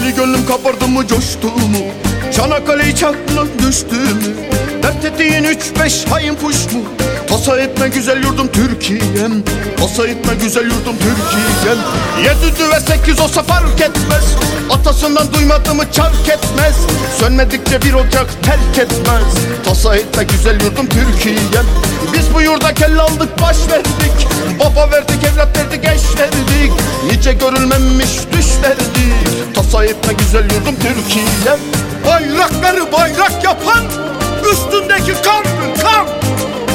Deli gönlüm kabardı mı coştu mu? Çanakkale hiç aklına düştü mü Dert ettiğin üç beş hain puş mu? Tasa etme güzel yurdum Türkiye'm. Tasa etme güzel yurdum Türkiye'm. Yedi düve sekiz olsa fark etmez. Atasından duymadı mı çark etmez. Sönmedikçe bir ocak terk etmez. Tasa etme güzel yurdum Türkiye'm. Biz bu yurda kelle aldık baş verdik. Baba verdik evlat verdik eş verdik. Nice görülmemiş düş verdik. Tasa etme güzel yurdum Türkiye'm. Bayrakları bayrak yapan üstündeki kan kan.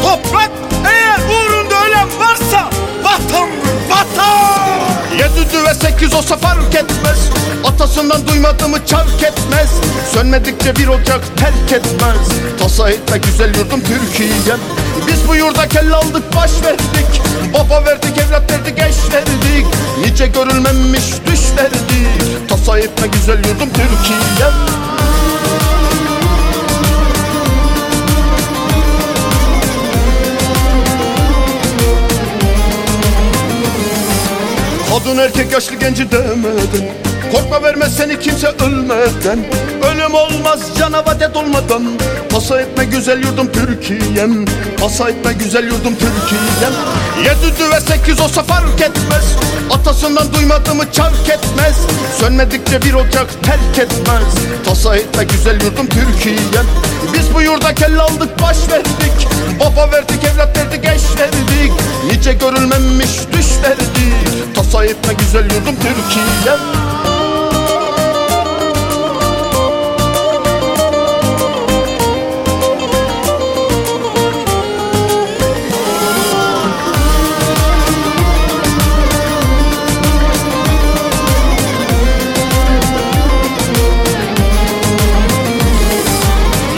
Toprak eğer uğrunda ölen varsa vatandır vatan! Yedi düve sekiz olsa fark etmez. Atasından duymadı mı çark etmez. Sönmedikçe bir ocak terk etmez. Tasa etme güzel yurdum Türkiye'm. Biz bu yurda kelle aldık baş verdik. Baba verdik evlat verdik eş verdik. Nice görülmemiş düş verdik Tasa etme güzel yurdum Türkiye'm Kadın erkek yaşlı genci demeden Korkma vermez seni kimse ölmeden. Ölüm olmaz canavadet olmadan. Tasa etme güzel yurdum Türkiye'm. Tasa etme güzel yurdum Türkiye'm. Yedi düve sekiz olsa fark etmez. Atasından duymadı mı çark etmez. Sönmedikçe bir ocak terk etmez. Tasa etme güzel yurdum Türkiye'm. Biz bu yurda kelle aldık baş verdik. Baba verdik evlat verdik eş verdik. Nice görülmemiş düş verdik. Tasa etme güzel yurdum Türkiye'm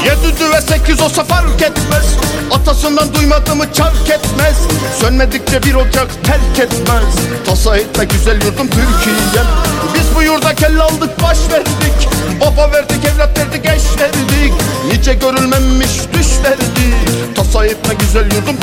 Yedi düve sekiz olsa fark etmez. Atasından duymadı mı çark etmez. Sönmedikçe bir ocak terk etmez. Tasa etme güzel yurdum Türkiye'm Biz bu yurda kelle aldık baş verdik. Baba verdik evlat verdik eş verdik. Nice görülmemiş düş verdik Tasa etme güzel yurdum